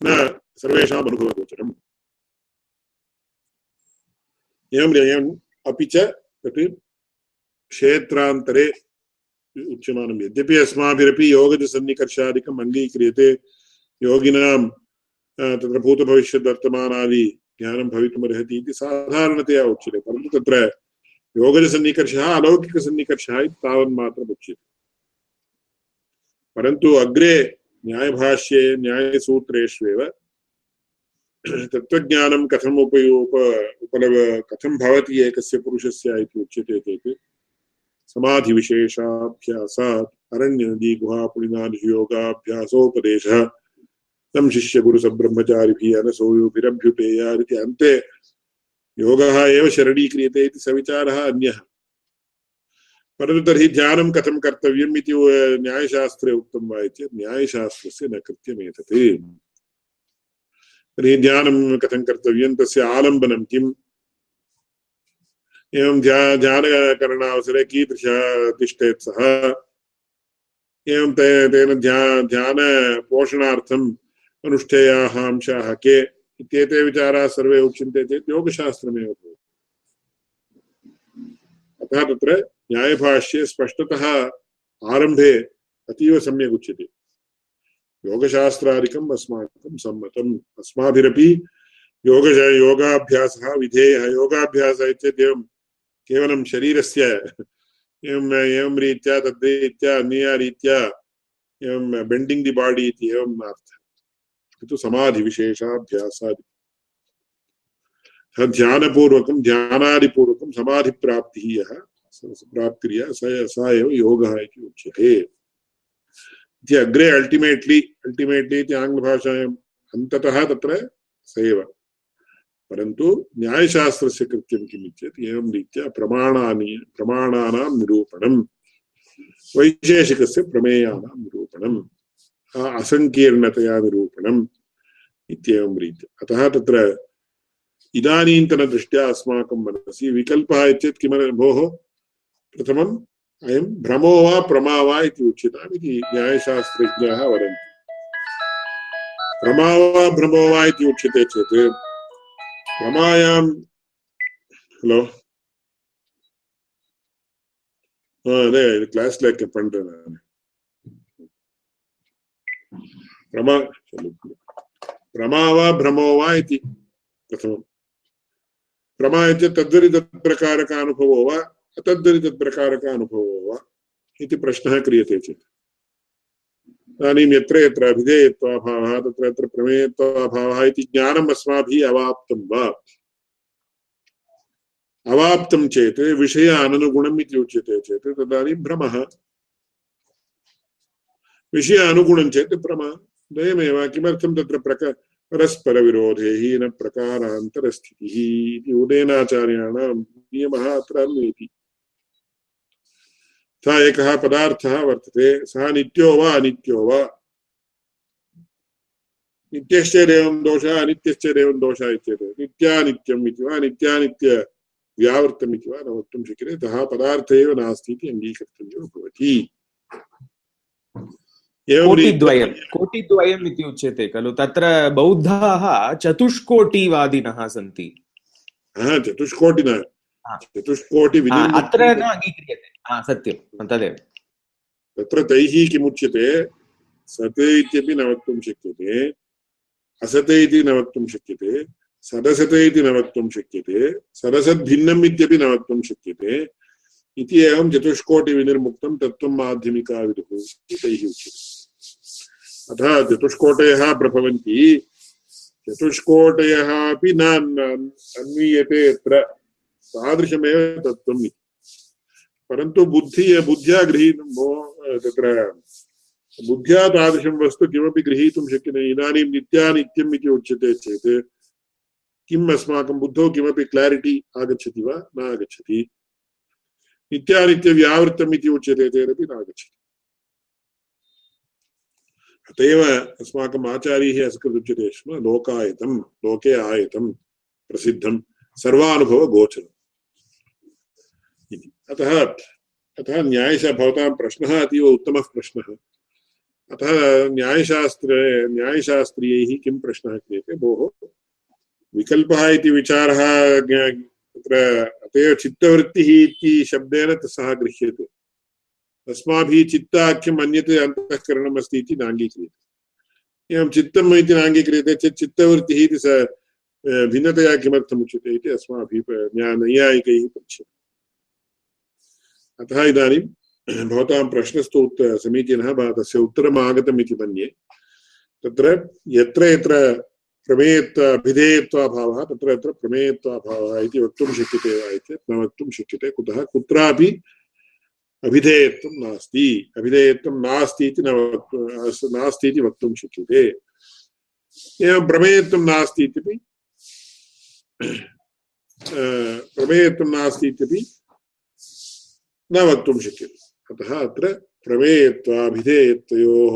न सर्वेषाम् अनुभवगोचरम् एवम् एवम् अपि च तत् क्षेत्रान्तरे उच्यमानं यद्यपि अस्माभिरपि योगजसन्निकर्षादिकम् अङ्गीक्रियते योगिनां, तत्र भूतभविष्यद्वर्तमानादि ज्ञानं भवितुमर्हति इति साधारणतया उच्यते, परन्तु तत्र योगजसन्निकर्षः, अलौकिकसन्निकर्षः इति तावन्मात्रम् उच्यते। परन्तु अग्रे न्यायभाष्ये, न्यायसूत्रेष्वेव तत्त्वज्ञानं कथम् उपयोग उपलव, कथं भवति एकस्य पुरुषस्य इति उच्यते चेत् समाधिविशेषाभ्यासात्, अरण्यनदी गुहापुलिनादियोगाभ्यासोपदेशः तं शिष्यगुरुसब्रह्मचारिभिः अनसोयुभिरभ्युपेयादिति अन्ते। योगः एव शरणीक्रियते इति सविचारः अन्यः। परन्तु तर्हि ध्यानं कथं कर्तव्यम् इति न्यायशास्त्रे उक्तं वा चेत् न्यायशास्त्रस्य न कृत्यमेतत्। तर्हि ध्यानं कथं कर्तव्यं, तस्य आलम्बनं किम्? एवं ध्या, ध्यानकरणावसरे कीदृशः तिष्ठेत् सः एवं ते, तेन ध्या ध्यानपोषणार्थम् अनुष्ठेयाः अंशाः के इत्येते विचाराः सर्वे उच्यन्ते चेत् योगशास्त्रमेव भवति। अतः तत्र न्यायभाष्ये स्पष्टतः आरम्भे अतीव सम्यक् उच्यते। योगशास्त्रादिकम् अस्माकं सम्मतम्। अस्माभिरपि योग योगाभ्यासः विधेयः। योगाभ्यासः इत्येतत् एवं केवलं शरीरस्य एवम् एवं रीत्या, तद्रीत्या अन्यया रीत्या एवं बेण्डिङ्ग् दि बाडि इति एवम् अर्थः। किन्तु समाधिविशेषाभ्यासादि ध्यानपूर्वकं, ध्यानादिपूर्वकं समाधिप्राप्तिः यः प्राप्तिर्या, स, सा एव योगः इति उच्यते। इति अग्रे अल्टिमेट्लि अल्टिमेट्लि इति आङ्ग्लभाषायाम् अन्ततः तत्र स एव। परन्तु न्यायशास्त्रस्य कृत्यं किम् चेत् एवं रीत्या प्रमाणानि, प्रमाणानां निरूपणं वैशेषिकस्य प्रमेयानां निरूपणम्। असङ्कीर्णतया निरूपणम् इत्येवं रीत्या अतः तत्र इदानीन्तनदृष्ट्या अस्माकं मनसि विकल्पः चेत् किम भोः प्रथमम् अयं भ्रमो वा प्रमा वा इति उच्यताम् इति न्यायशास्त्रज्ञाः वदन्ति भ्रमा वा भ्रमो वा इति उच्यते चेत् भ्रमायां हलो क्लास् लेक् प्रमा प्रमा वा भ्रमो वा इति प्रथमम्। प्रमा इत्यत् तद्वरि तत्प्रकारक अनुभवो वा अतद्वरि तत्प्रकारक अनुभवो वा इति प्रश्नः क्रियते चेत्। इदानीं यत्र यत्र अभिधेयत्वाभावः तत्र यत्र प्रमेयत्वाभावः इति ज्ञानम् अस्माभिः अवाप्तं वा? अवाप्तं चेत् विषय अननुगुणम् इति उच्यते चेत् तदानीं भ्रमः। विषय अनुगुणं चेत् प्रमा द्वयमेव किमर्थं तत्र प्रक परस्परविरोधे हीनप्रकारान्तरस्थितिः इति उदयनाचार्याणां नियमः अत्र अन्वेति सा एकः पदार्थः वर्तते, सः नित्यो वा अनित्यो वा? नित्यश्चेदेवं दोषः अनित्यश्चेदेवं दोषः इत्येतत्। नित्यानित्यम् इति वा इति वा न वक्तुं शक्यते। अतः पदार्थ एव नास्ति इति अङ्गीकर्तव्यो भवति। कोटिद्वयं कोटिद्वयम् इति उच्यते खलु। तत्र बौद्धाः चतुष्कोटिवादिनः सन्ति। चतुष्कोटि न चतुष्कोटि अत्र न अङ्गीक्रियते सत्यं तदेव। तत्र तैः किमुच्यते सत् इत्यपि न वक्तुं शक्यते। असत् इति न वक्तुं शक्यते। सदसत् इति न वक्तुं शक्यते सदसद्भिन्नम् इत्यपि न वक्तुं शक्यते। इति एवं चतुष्कोटिविनिर्मुक्तं तत्त्वं माध्यमिकाविदुः इति तैः उच्यते। अतः चतुष्कोटयः प्रभवन्ति। चतुष्कोटयः अपि न अन्वीयते यत्र तादृशमेव तत्त्वम् इति। परन्तु बुद्धि, बुद्ध्या गृहीतुं तत्र बुद्ध्या तादृशं वस्तु किमपि गृहीतुं शक्यते। इदानीं नित्यानित्यम् इति उच्यते चेत् किम् अस्माकं बुद्धौ किमपि क्लारिटि आगच्छति वा? न आगच्छति नित्यानित्यव्यावृत्तम् इति उच्यते चेदपि नागच्छति। अत एव अस्माकम् आचार्यैः अस्कृत् स्म लोकायतं, लोके आयतं, प्रसिद्धं, सर्वानुभवगोचरम्। इति। अतः अतः न्यायश प्रश्नः अतीव उत्तमः प्रश्नः। अतः न्यायशास्त्र, न्यायशास्त्रीयैः किं प्रश्नः क्रियते? भोः, विकल्पः इति विचारः तत्र अत शब्देन सः गृह्यते। अस्माभिः चित्ताख्यम् अन्यत् अन्तःकरणम् अस्ति इति नाङ्गीक्रियते एवं चित्तम् इति नाङ्गीक्रियते चेत् चित्तवृत्तिः इति स भिन्नतया किमर्थम् उच्यते इति अस्माभिः नैयायिकैः अतः इदानीं, भवतां प्रश्नस्तु समीचीनः तस्य उत्तरम् आगतम् इति मन्ये। तत्र यत्र यत्र प्रमेयत्व अभिधेयत्वाभावः तत्र यत्र प्रमेयत्वाभावः इति वक्तुं शक्यते वा इति न वक्तुं शक्यते। कुतः? कुत्रापि अभिधेयत्वं नास्ति अभिधेयत्वं नास्ति इति न नास्ति इति वक्तुं शक्यते। एवं प्रमेयत्वं नास्ति इत्यपि प्रमेयत्वं नास्ति इत्यपि न वक्तुं शक्यते। अतः अत्र प्रमेयत्वाभिधेयत्वयोः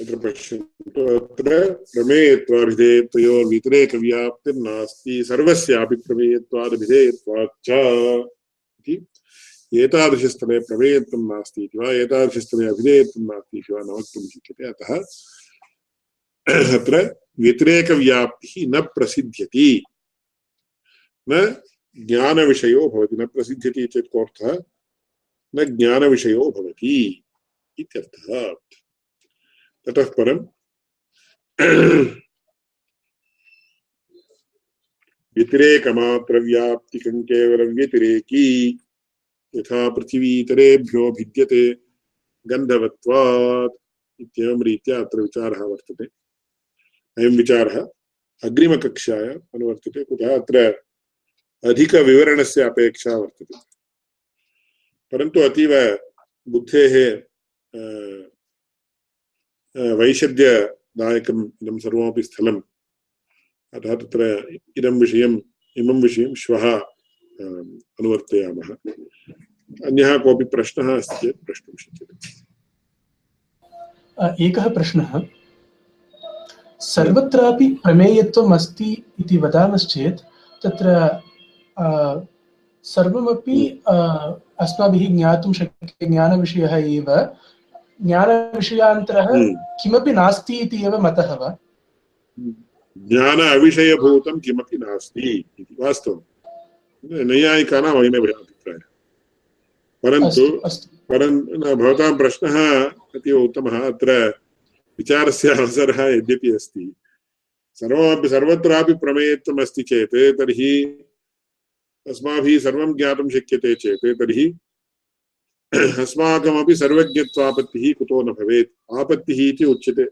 अत्र पश्यन्तु अत्र प्रमेयत्वाभिधेयत्वयोर्व्यतिरेकव्याप्तिर्नास्ति सर्वस्यापि प्रमेयत्वादभिधेयत्वाच्च इति। एतादृशस्थले प्रमेयत्वं नास्ति इति वा, एतादृशस्थले अभिधेयत्वं नास्ति इति वा न वक्तुं शक्यते। अतः अत्र व्यतिरेकव्याप्तिः न प्रसिद्ध्यति। न ज्ञानविषयो भवति, न प्रसिद्ध्यति चेत् कोऽर्थः न ज्ञानविषयो भवति इत्यर्थः। ततः परम् व्यतिरेकमात्रव्याप्तिकं केवलं व्यतिरेकी यथा पृथिवीतरेभ्यो भिद्यते गन्धवत्वात् इत्येवं रीत्या अत्र विचारः वर्तते अयं विचारः अग्रिमकक्षायाम् अनुवर्तते कुतः अत्र अधिकविवरणस्य अपेक्षा वर्तते परन्तु अतीव बुद्धेः वैषद्यदायकम् इदं सर्वमपि स्थलम् अतः तत्र इदं विषयम् इमं विषयं श्वः अनुवर्तयामः अन्यः कोऽपि प्रश्नः अस्ति चेत् प्रष्टुं शक्यते एकः प्रश्नः सर्वत्रापि प्रमेयत्वम् अस्ति इति वदामश्चेत् तत्र सर्वमपि अस्माभिः ज्ञातुं शक्यते ज्ञानविषयः एव ज्ञानविषयान्तरः हम्म। किमपि नास्ति इति एव मतः वा? ज्ञान अविषयभूतं किमपि नास्ति इति वास्तवं नैयायिकानाम् अयमेव अभिप्रायः। परन्तु परं भवतां प्रश्नः अतीव उत्तमः। अत्र विचारस्य अवसरः यद्यपि अस्ति। सर्वमपि सर्वत्रापि प्रमेयत्वम् अस्ति चेत् तर्हि अस्माभिः सर्वं ज्ञातुं शक्यते चेत् तर्हि अस्माकमपि सर्वज्ञत्वापत्तिः कुतो न भवेत्। आपत्तिः इति उच्यते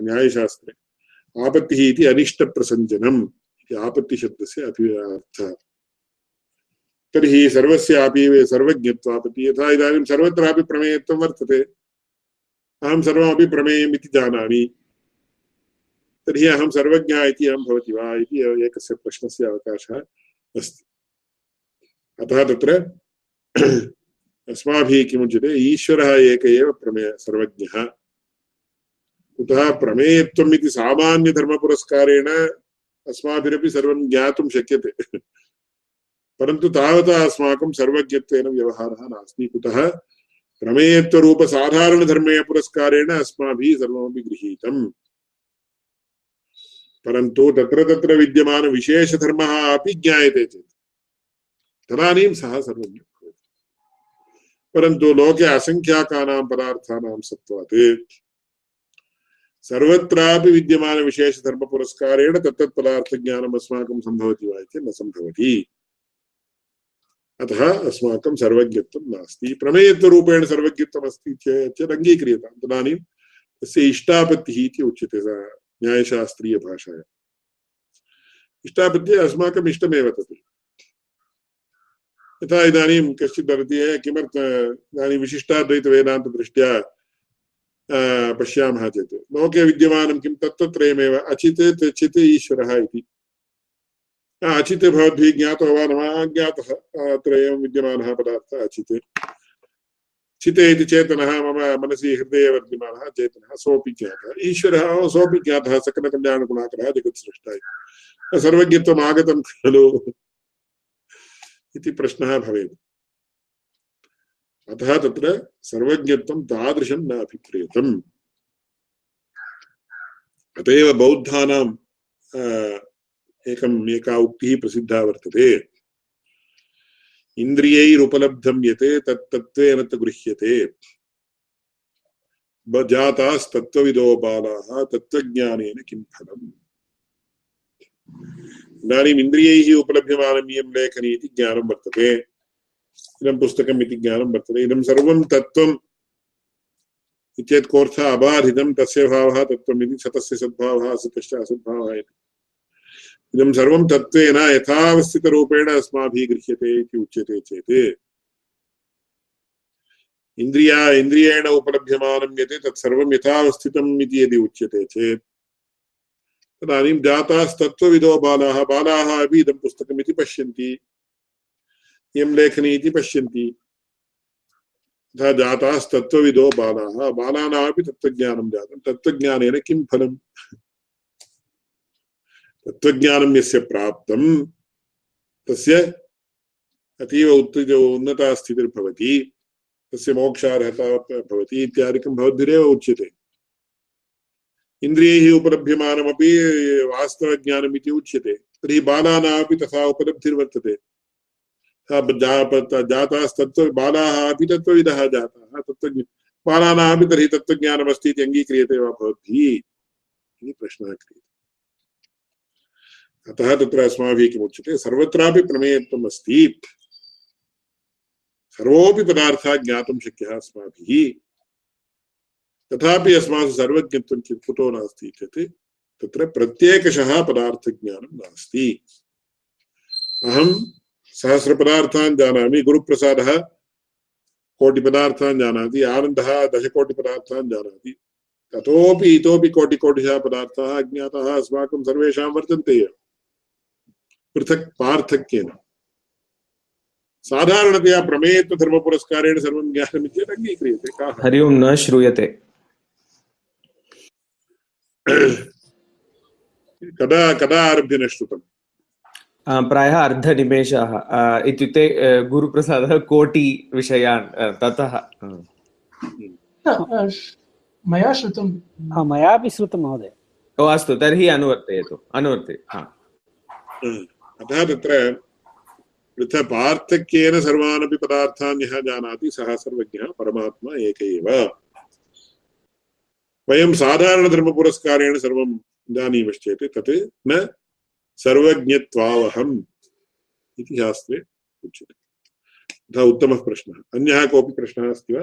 न्यायशास्त्रे। आपत्तिः इति अनिष्टप्रसञ्जनम् इति आपत्तिशब्दस्य अपि अर्थः। तर्हि सर्वस्यापि सर्वज्ञत्वापत्तिः, यथा इदानीं सर्वत्रापि प्रमेयत्वं वर्तते। अहं सर्वमपि प्रमेयम् इति जानामि। तर्हि अहं सर्वज्ञा इति अहं भवति वा इति एकस्य प्रश्नस्य अवकाशः अस्ति। अतः तत्र अस्माभिः किमुच्यते? ईश्वरः एक एव प्रमेय सर्वज्ञः। कुतः प्रमेयत्वम् इति सामान्यधर्मपुरस्कारेण अस्माभिरपि सर्वं ज्ञातुं शक्यते। परन्तु तावता अस्माकं सर्वज्ञत्वेन व्यवहारः नास्ति। कुतः प्रमेयत्वरूपसाधारणधर्मेयपुरस्कारेण अस्माभिः सर्वमपि गृहीतम्। परन्तु तत्र तत्र विद्यमानविशेषधर्मः अपि ज्ञायते चेत्। तदानीं सः सर्वज्ञः। परन्तु लोके असङ्ख्याकानां पदार्थानां सत्त्वात् सर्वत्रापि विद्यमानविशेषधर्मपुरस्कारेण तत्तत् पदार्थज्ञानम् अस्माकं सम्भवति वा इति न सम्भवति। अतः अस्माकं सर्वज्ञत्वं नास्ति। प्रमेयत्वरूपेण सर्वज्ञत्वम् अस्ति चेत् अङ्गीक्रियतां तदानीं तस्य इष्टापत्तिः इति उच्यते न्यायशास्त्रीयभाषाया इष्टापत्तिः अस्माकम् इष्टमेव तत्। यथा इदानीं कश्चित् वदति किमर्थम् इदानीं विशिष्टाद्वैतवेदान्तदृष्ट्या पश्यामः चेत्? लोके विद्यमानं किं तत्त्वत्रयमेव, अचित् चित् ईश्वरः इति. अचित् भवद्भिः ज्ञातो वा न ज्ञातः अत्र विद्यमानः पदार्थः, अचित्. चिते इति चेतनः, मम मनसि हृदये वर्धमानः, चेतनः, सोऽपि ज्ञातः. ईश्वरः सोऽपि ज्ञातः, सकलकल्याणगुणाकरः जगत्सृष्टा सर्वज्ञत्वम् आगतं खलु। इति प्रश्नः भवेत्। अतः तत्र सर्वज्ञत्वं तादृशं न अभिप्रेतम्। अत एव बौद्धानाम् एकम् एका उक्तिः प्रसिद्धा वर्तते। इन्द्रियैरुपलब्धं यते तत्तत्त्वेन तु गृह्यते। जातास्तत्त्वविदो बालाः, तत्त्वज्ञानेन किं फलम्? इदानीम् इन्द्रियैः उपलभ्यमानम् इयं लेखनी इति ज्ञानं वर्तते इदं पुस्तकम् इति ज्ञानं वर्तते इदं सर्वं तत्त्वम् इत्येतत् कोऽर्थः अबाधितं तस्य भावः तत्त्वम् इति सतस्य सद्भावः असतश्च असद्भावः इति इदं सर्वं तत्त्वेन यथावस्थितरूपेण अस्माभिः गृह्यते इति उच्यते चेत् इन्द्रिया इन्द्रियेण उपलभ्यमानं यत् तत्सर्वं यथावस्थितम् इति यदि उच्यते चेत् तदानीं जातास्तत्त्वविदो बालाः बालाः अपि इदं पुस्तकमिति पश्यन्ति। इयं लेखनी इति पश्यन्ति। तथा जातास्तत्त्वविदो बालाः बालानामपि तत्त्वज्ञानं जातं। तत्त्वज्ञानेन किं फलम्? तत्त्वज्ञानं यस्य प्राप्तं, तस्य अतीव उन्नता स्थितिर्भवति, तस्य मोक्षार्हता भवति इत्यादिकं भवद्भिरेव उच्यते। इन्द्रियैः उपलभ्यमानमपि वास्तवज्ञानमिति उच्यते। तर्हि बालानामपि तथा उपलब्धिर्वर्तते। जातास्तत्त्व बालाः अपि तत्त्वविदः जाताः। तत्त्वज्ञ तर्हि तत्त्वज्ञानमस्ति इति अङ्गीक्रियते वा भवद्भिः? इति प्रश्नः क्रियते। अतः तत्र अस्माभिः किमुच्यते? सर्वत्रापि प्रमेयत्वम् अस्ति सर्वोऽपि पदार्थः ज्ञातुं शक्यः अस्माभिः। तथापि अस्मासु सर्वज्ञत्वं कुतो नास्ति चेत् तत्र प्रत्येकशः पदार्थज्ञानं नास्ति। अहं सहस्रपदार्थान् जानामि, गुरुप्रसादः कोटिपदार्थान् जानाति, आनन्दः दशकोटिपदार्थान् जानाति। ततोपि इतोपि कोटिकोटिशः पदार्थाः अज्ञाताः अस्माकं सर्वेषां वर्तन्ते एव। पृथक् पार्थक्येन। साधारणतया प्रमेयत्वधर्मपुरस्कारेण सर्वं ज्ञानमित्येतत् अङ्गीक्रियते। हरि ओं, न श्रूयते। कदा कदा आरभ्य न श्रुतम् प्रायः अर्धनिमेषः। इत्युक्ते गुरुप्रसादः कोटिविषयान् ततः। मया श्रुतं। हा मयापि श्रुतं महोदय। ओ अस्तु तर्हि अनुवर्तयतु। अनुवर्तय अतः तत्र पृथ पार्थक्येन सर्वानपि पदार्थान् यः जानाति सः सर्वज्ञः परमात्मा एक एव। वयं साधारणधर्मपुरस्कारेण सर्वं जानीमश्चेत् तत् न सर्वज्ञत्वावहम् इति शास्त्रे उच्यते। तथा उत्तमः प्रश्नः। अन्यः कोऽपि प्रश्नः अस्ति वा?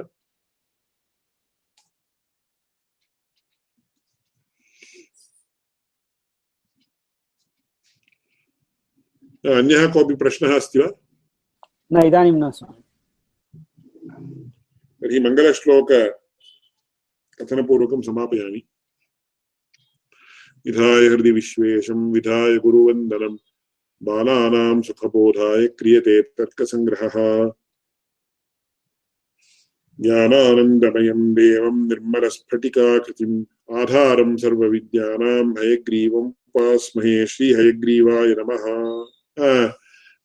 अन्यः कोऽपि प्रश्नः अस्ति वा? न इदानीं न तर्हि मङ्गलश्लोक कथनपूर्वकं समापयामि। विधाय हृदि विश्वेशं, विधाय गुरुवन्दनं। बालानां सुखबोधाय क्रियते तर्कसङ्ग्रहः। ज्ञानानन्दमयं देवं निर्मलस्फटिकाकृतिम्, आधारं सर्वविद्यानां हयग्रीवम् उपास्महे श्रीहयग्रीवाय नमः।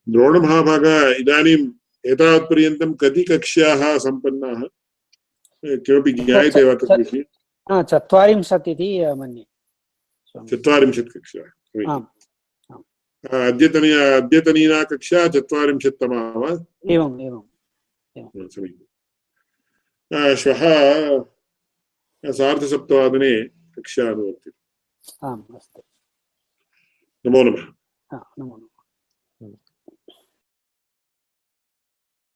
द्रोणमहाभाग इदानीम् एतावत्पर्यन्तं कति कक्ष्याः सम्पन्नाः? किमपि ज्ञायते वा तद्विषये चत्वारिंशत् इति मन्ये चत्वारिंशत् कक्षा अद्यतनी अद्यतनीना कक्षा चत्वारिंशत्तमा वा? एवम् एवं समीचीनं श्वः सार्धसप्तवादने कक्षा अनुवर्तते आम् अस्तु। नमो नमः। नमो नमः।